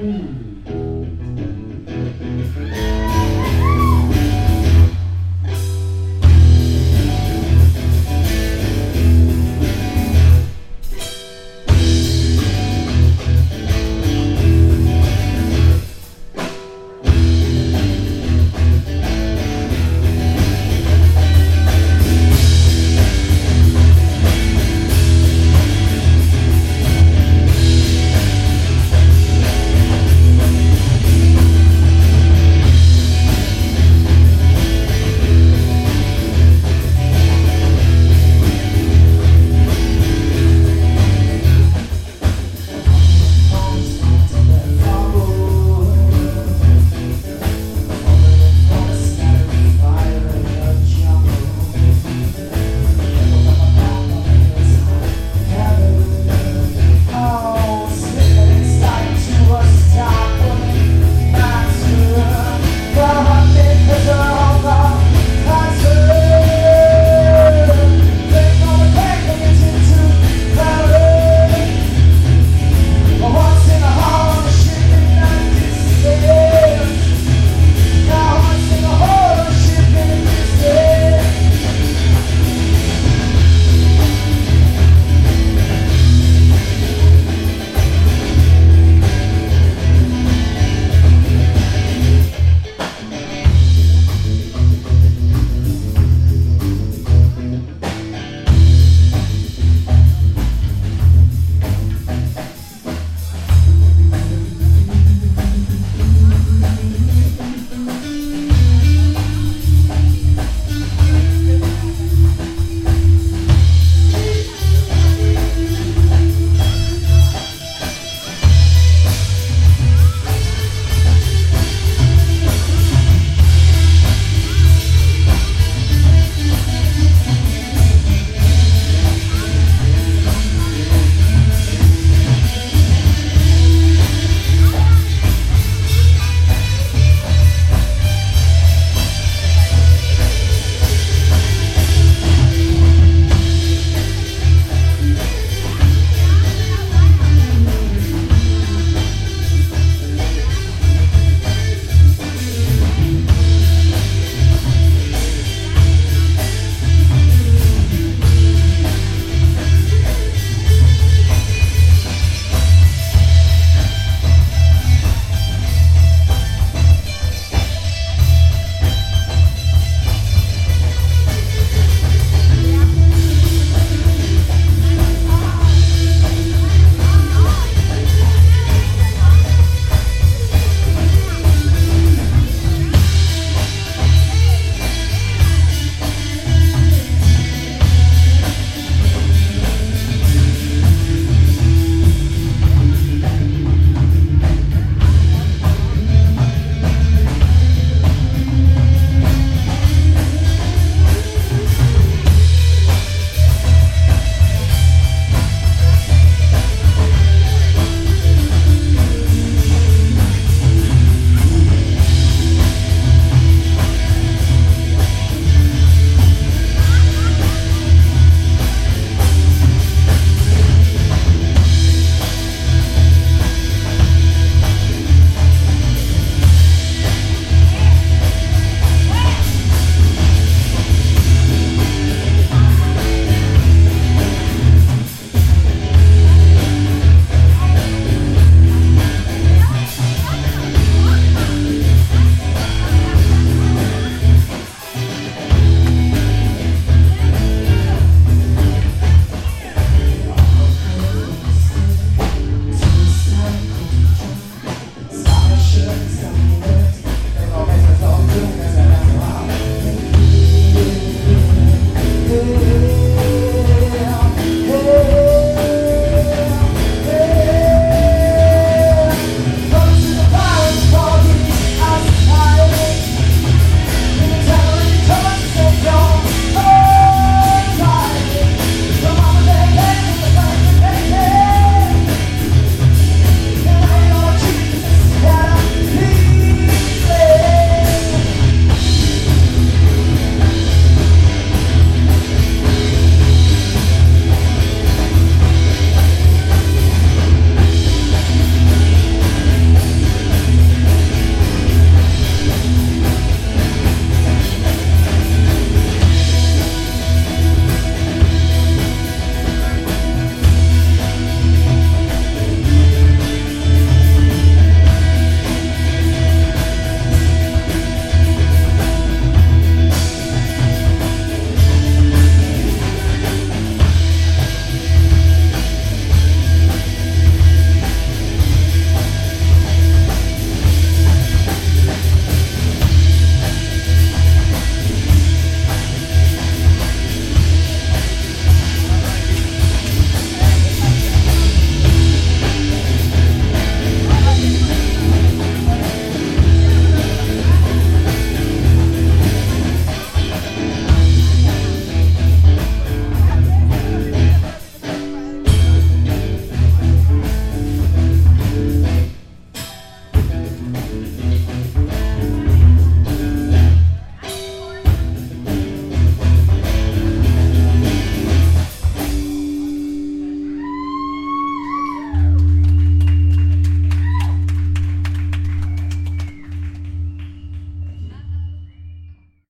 Mm.